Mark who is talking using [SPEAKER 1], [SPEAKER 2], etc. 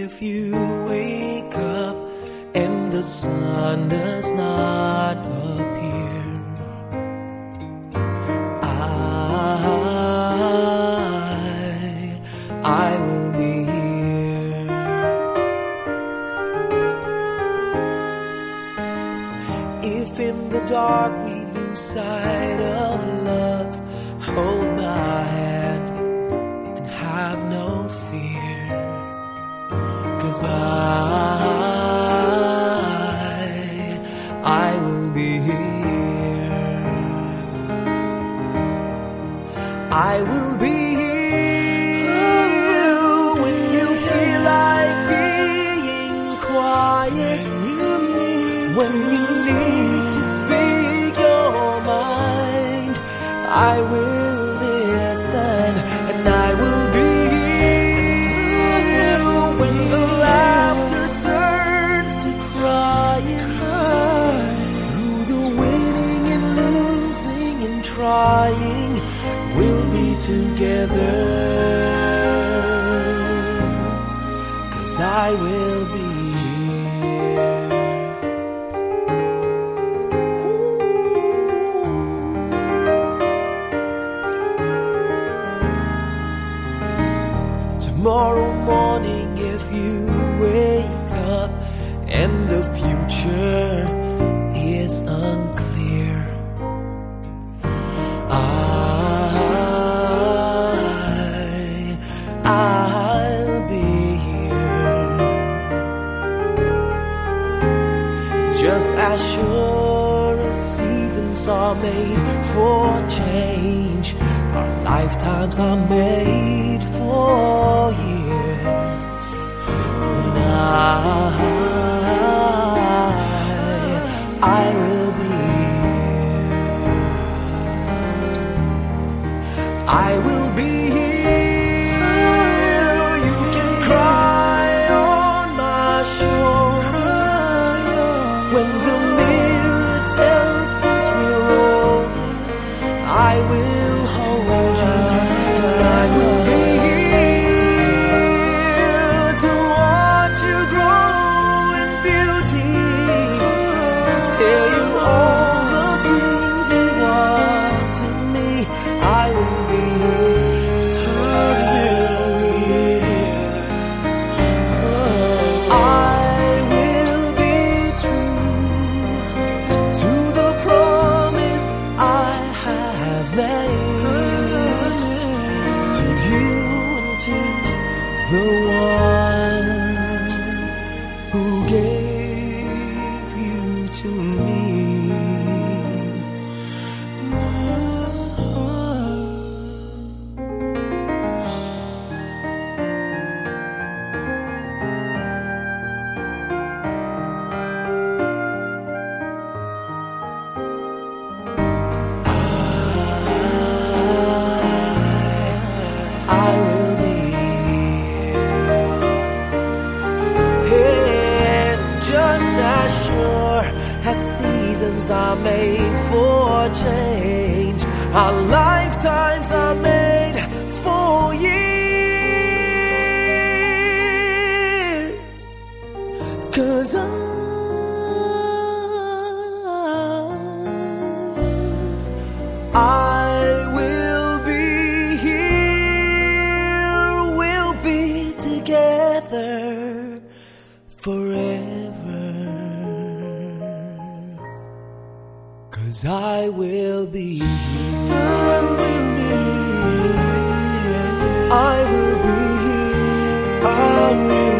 [SPEAKER 1] if you wake up and the sun does not appear. I, I will be here. If in the dark we lose sight of love, hold my hand. Cause I, I will be here. I will be here when you feel like being quiet. When you need to speak your mind, I will trying, we'll be together. Cause I will be here. Tomorrow morning, if you wake up and the future Just as sure as seasons are made for change, our lifetimes are made for years. And I, I will be here. I will me. Are made for change, our lifetimes Cause I will be here. I will be here. I will be here.